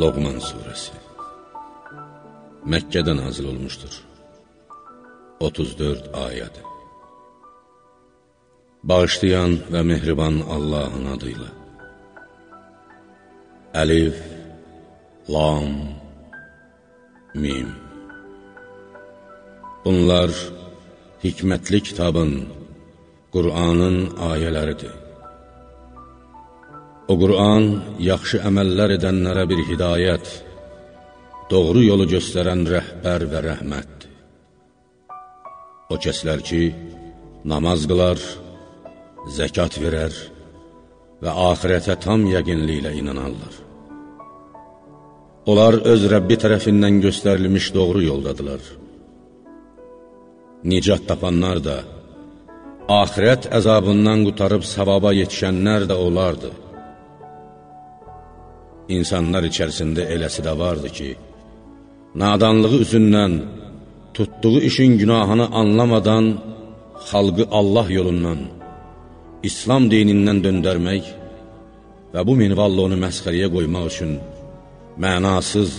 Loqman Suresi. Məkkədə nazil olmuşdur 34 ayəd Bağışlayan və mehriban Allahın adıyla. Əlif, Lam, Mim. Bunlar hikmətli kitabın, Qur'anın ayələridir O Qur'an yaxşı əməllər edənlərə bir hidayət, doğru yolu göstərən rəhbər və rəhmətdir. O kəslər ki, namaz qılar, zəkat verər və axirətə tam yəqinliklə inanarlar. Onlar öz Rəbbi tərəfindən göstərilmiş doğru yoldadılar. Nicat tapanlar da, axirət əzabından qutarıb savaba yetişənlər də olardı. İnsanlar içərisində eləsi də vardı ki, nadanlığı üzündən, tutduğu işin günahını anlamadan xalqı Allah yolundan, İslam dinindən döndərmək və bu minvallı onu məsxəriyə qoymaq üçün mənasız,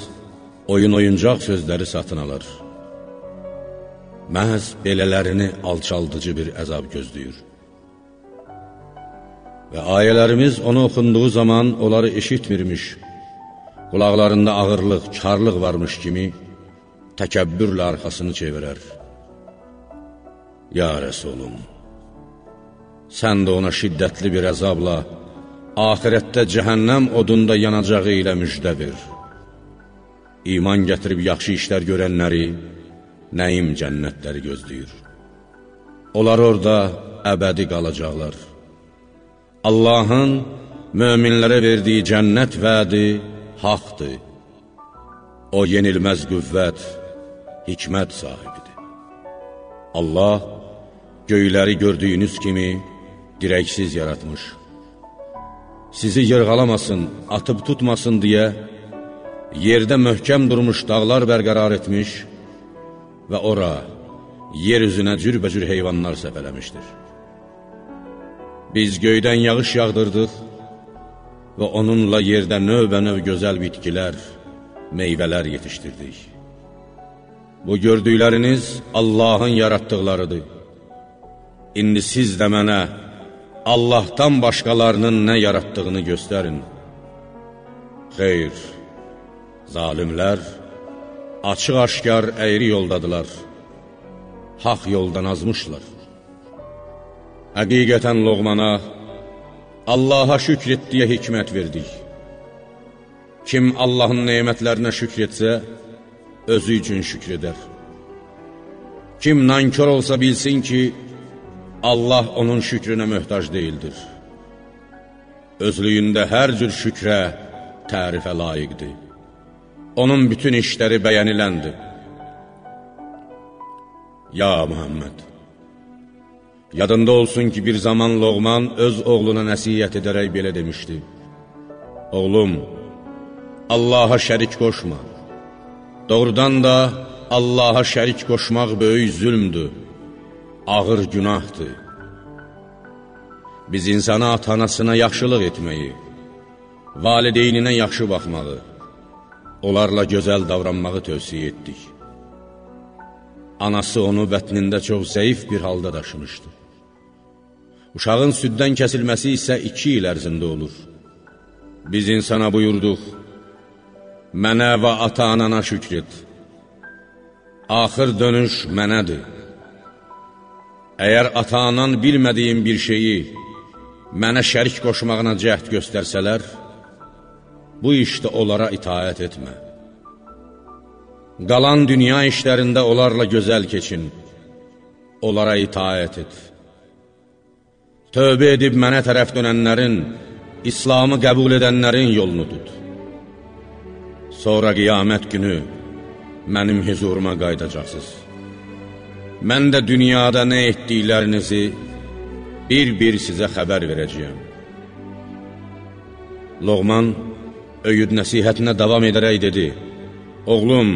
oyun-oyuncaq sözləri satın alır. Məhz belələrini alçaldıcı bir əzab gözləyir. Və ayələrimiz onu oxunduğu zaman onları eşitmirmiş, qulaqlarında ağırlıq, karlıq varmış kimi təkəbbürlə arxasını çevirər. Ya Rəsulum, sən də ona şiddətli bir əzabla, ahirətdə cəhənnəm odunda yanacağı ilə müjdə ver. İman gətirib yaxşı işlər görənləri, nəyim cənnətləri gözləyir. Onlar orada əbədi qalacaqlar. Allahın möminlərə verdiyi cənnət vədi haqdır. O yenilməz qüvvət, hikmət sahibidir. Allah göyləri gördüyünüz kimi dirəksiz yaratmış. Sizi yırğalamasın, atıb tutmasın deyə yerdə möhkəm durmuş dağlar bərqərar etmiş və ora, yer üzünə cürbəcür heyvanlar səpələmişdir. Biz göydən yağış yağdırdıq və onunla yerdə növbə-növ gözəl bitkilər, meyvələr yetişdirdik. Bu gördükləriniz Allahın yaratdıqlarıdır. İndi siz də mənə Allahdan başqalarının nə yaratdığını göstərin. Xeyr, zalimlər açıq-aşkar əyri yoldadılar, haq yoldan azmışlar. Həqiqətən Loğmana Allaha şükr etdiyə hikmət verdik. Kim Allahın neymətlərinə şükr etsə, özü üçün şükr edər. Kim nankör olsa bilsin ki, Allah onun şükrünə möhtac deyildir. Özlüyündə hər cür şükrə, tərifə layiqdir. Onun bütün işləri bəyəniləndir. Ya Muhammed! Yadında olsun ki, bir zaman Loğman öz oğluna nəsiyyət edərək belə demişdi. Oğlum, Allaha şərik qoşma. Doğrudan da Allaha şərik qoşmaq böyük zülmdür, ağır günahdır. Biz insana atanasına yaxşılıq etməyi, valideyninə yaxşı baxmağı, onlarla gözəl davranmağı tövsiyə etdik. Anası onu bətnində çox zəif bir halda daşımışdı. Uşağın süddən kəsilməsi isə iki il ərzində olur. Biz insana buyurduq, mənə və ata-anana şükr et. Axır dönüş mənədir. Əgər ata-anan bilmədiyin bir şeyi mənə şərik qoşmağına cəhd göstərsələr, bu işdə onlara itaət etmə. Qalan dünya işlərində onlarla gözəl keçin, onlara itaət et. Tövbə edib mənə tərəf dönənlərin, İslamı qəbul edənlərin yolunu tut. Sonra qiyamət günü mənim huzuruma qaydacaqsınız. Mən də dünyada nə etdiklərinizi bir-bir sizə xəbər verəcəyəm. Loğman öyüd nəsihətinə davam edərək dedi, Oğlum,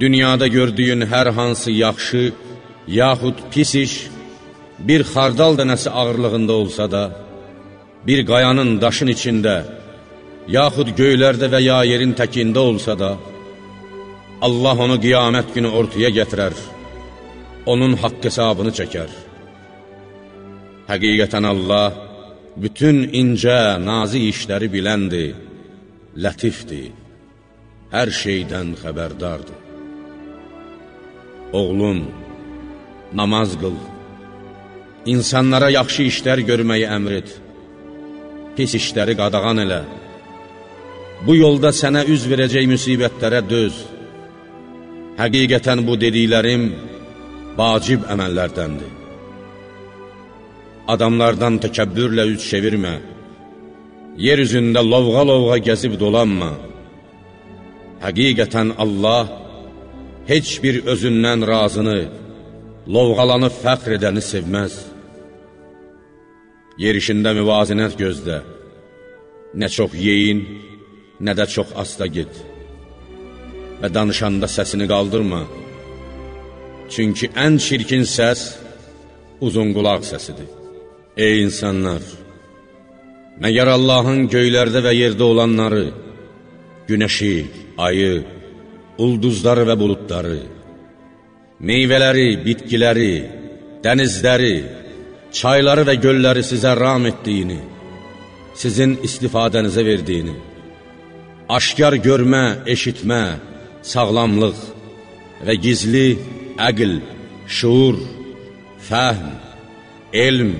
dünyada gördüyün hər hansı yaxşı, yaxud pis iş, bir xardal dənəsi ağırlığında olsa da, bir qayanın daşın içində, yaxud göylərdə və ya yerin təkində olsa da, Allah onu qiyamət günü ortaya gətirər, onun haqq hesabını çəkər. Həqiqətən Allah bütün incə, nazi işləri biləndir, lətifdir, hər şeydən xəbərdardır. Oğlum, namaz qıl, insanlara yaxşı işlər görməyi əmr et, pis işləri qadağan elə, bu yolda sənə üz verəcək müsibətlərə döz. Həqiqətən bu dediklərim vacib əməllərdəndir. Adamlardan təkəbbürlə üz çevirmə, yer üzündə lovğa-lovğa gəzib dolanma. Həqiqətən Allah heç bir özündən razını, lovğalanıb fəxr edəni sevməz. Yerişində müvazinət gözlə, nə çox yeyin, nə də çox asta get. Və danışanda səsini qaldırma, çünki ən çirkin səs uzun qulaq səsidir. Ey insanlar! Məgər Allahın göylərdə və yerdə olanları, günəşi, ayı, ulduzları və buludları, meyvələri, bitkiləri, dənizləri, çayları və gölləri sizə ram etdiyini, sizin istifadənizə verdiyini, aşkar görmə, eşitmə, sağlamlıq və gizli əql, şuur, fəhm, elm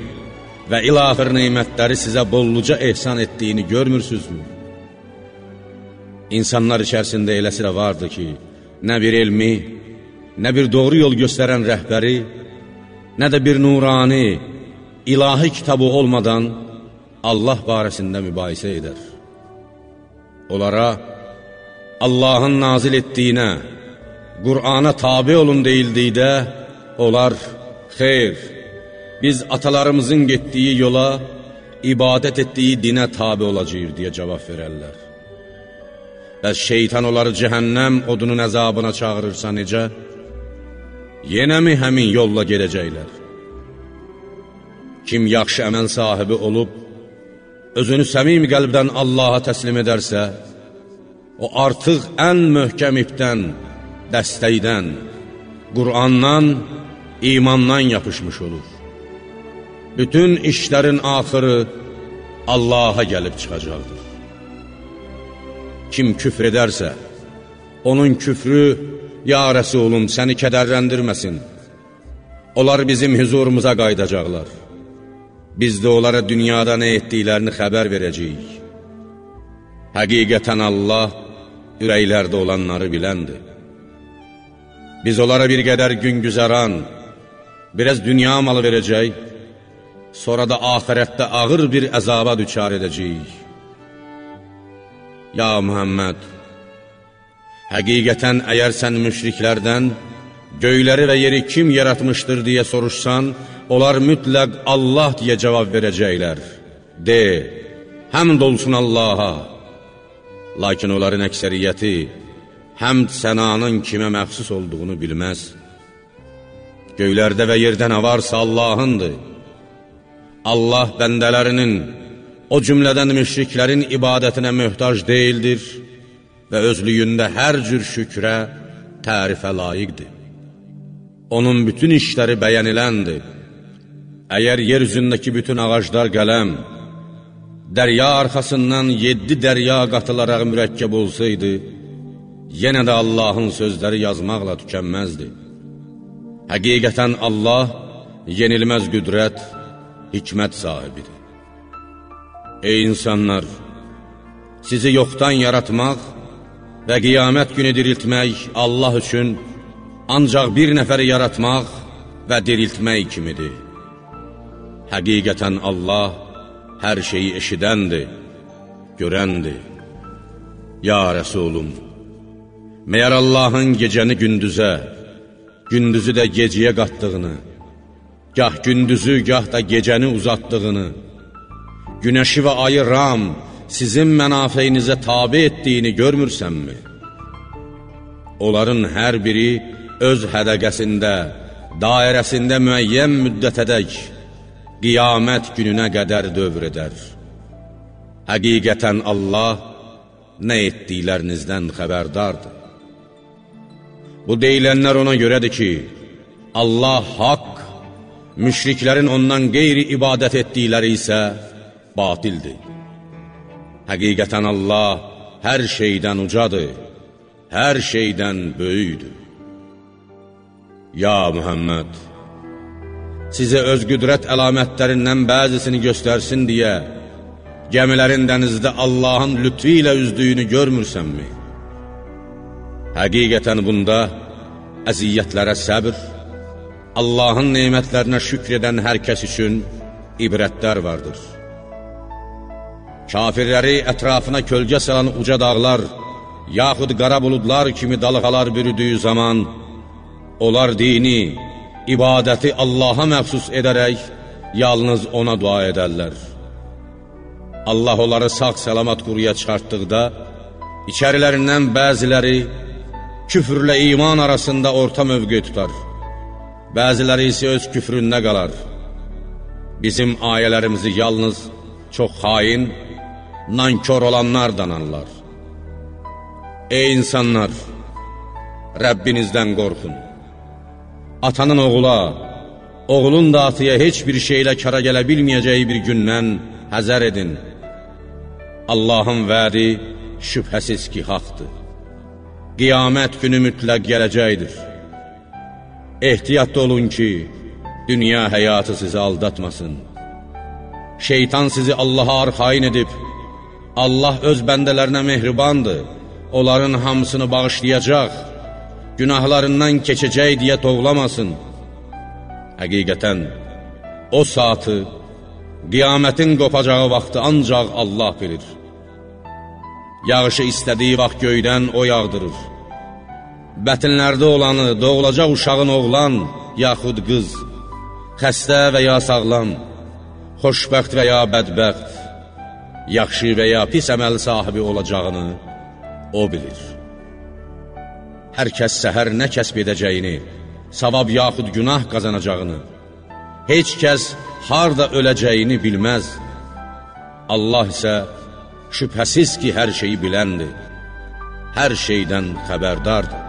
və ilahır neymətləri sizə bolluca ehsan etdiyini görmürsünüzmü? İnsanlar içərisində eləsi də vardı ki, nə bir elmi, nə bir doğru yol göstərən rəhbəri, nə də bir nurani, ilahi kitabı olmadan Allah barəsində mübahisə edər. Onlara Allahın nazil etdiyinə, Qur'ana tabi olun deyildikdə, onlar, xeyr, biz atalarımızın getdiyi yola, ibadət etdiyi dinə tabi olacaq deyə cavab verərlər. Bəs şeytan onları cəhənnəm odunun əzabına çağırırsa necə? Yenə mi həmin yolla gedəcəklər? Kim yaxşı əməl sahibi olub, özünü səmim qəlbdən Allaha təslim edərsə, o artıq ən möhkəm ipdən, dəstəkdən, Qur'andan, imandan yapışmış olur. Bütün işlərin axırı Allaha gəlib çıxacaqdır. Kim küfr edərsə, onun küfrü, ya Rəsulum, səni kədərləndirməsin. Onlar bizim huzurumuza qaydacaqlar biz də onlara dünyada nə etdiklərini xəbər verəcəyik. Həqiqətən Allah ürəklərdə olanları biləndir. Biz onlara bir qədər gün güzəran, biraz dünya malı verəcək, sonra da ahirətdə ağır bir əzaba düçar edəcəyik. Ya Muhammed, həqiqətən əgər sən müşriklərdən göyləri və yeri kim yaratmışdır deyə soruşsan, onlar mütləq Allah deyə cavab verəcəklər. De, həmd olsun Allaha. Lakin onların əksəriyyəti həmd sənanın kimə məxsus olduğunu bilməz. Göylərdə və yerdə nə varsa Allahındır. Allah bəndələrinin, o cümlədən müşriklərin ibadətinə möhtac deyildir və özlüyündə hər cür şükrə, tərifə layiqdir. Onun bütün işləri bəyəniləndir. Əgər yer üzündəki bütün ağaclar qələm, dərya arxasından yeddi dərya qatılaraq mürəkkəb olsaydı, yenə də Allahın sözləri yazmaqla tükənməzdi. Həqiqətən Allah yenilməz qüdrət, hikmət sahibidir. Ey insanlar! Sizi yoxdan yaratmaq və qiyamət günü diriltmək Allah üçün ancaq bir nəfəri yaratmaq və diriltmək kimidir. Həqiqətən Allah hər şeyi eşidəndir, görəndir. Ya Rəsulum, məyər Allahın gecəni gündüzə, gündüzü də geciyə qatdığını, gah gündüzü, gah da gecəni uzatdığını, günəşi və ayı ram sizin mənafeyinizə tabi etdiyini görmürsənmi? Onların hər biri öz hədəqəsində, dairəsində müəyyən müddətədək, qiyamət gününə qədər dövr edər. Həqiqətən Allah nə etdiklərinizdən xəbərdardır. Bu deyilənlər ona görədir ki, Allah haqq, müşriklərin ondan qeyri ibadət etdikləri isə batildir. Həqiqətən Allah hər şeydən ucadır, hər şeydən böyüdür. Ya Mühəmməd, sizə öz qüdrət əlamətlərindən bəzisini göstərsin deyə, gəmilərin dənizdə Allahın lütfi ilə üzdüyünü görmürsənmi? Həqiqətən bunda əziyyətlərə səbr, Allahın neymətlərinə şükr edən hər kəs üçün ibrətlər vardır. Kafirləri ətrafına kölgə salan uca dağlar, yaxud qara buludlar kimi dalğalar bürüdüyü zaman, onlar dini, ibadəti Allaha məxsus edərək, yalnız ona dua edərlər. Allah onları sağ-salamat quruya çıxartdıqda, içərilərindən bəziləri küfrlə iman arasında orta mövqe tutar, bəziləri isə öz küfründə qalar. Bizim ayələrimizi yalnız çox xain, nankör olanlar danarlar. Ey insanlar, Rəbbinizdən qorxun. Atanın oğula, oğlun da atıya heç bir şeylə kara gələ bilməyəcəyi bir gündən həzər edin. Allahın vədi şübhəsiz ki, haqdır. Qiyamət günü mütləq gələcəkdir. Ehtiyatda olun ki, dünya həyatı sizi aldatmasın. Şeytan sizi Allaha arxain edib, Allah öz bəndələrinə mehribandır, onların hamısını bağışlayacaq, günahlarından keçəcək deyə tovlamasın. Həqiqətən, o saatı, Qiyamətin qopacağı vaxtı ancaq Allah bilir. Yağışı istədiyi vaxt göydən o yağdırır. Bətinlərdə olanı, doğulacaq uşağın oğlan, yaxud qız, xəstə və ya sağlam, xoşbəxt və ya bədbəxt, yaxşı və ya pis əməl sahibi olacağını o bilir. Hər kəs səhər nə kəsb edəcəyini, savab yaxud günah qazanacağını, heç kəs harda öləcəyini bilməz. Allah isə şübhəsiz ki, hər şeyi biləndir, hər şeydən xəbərdardır.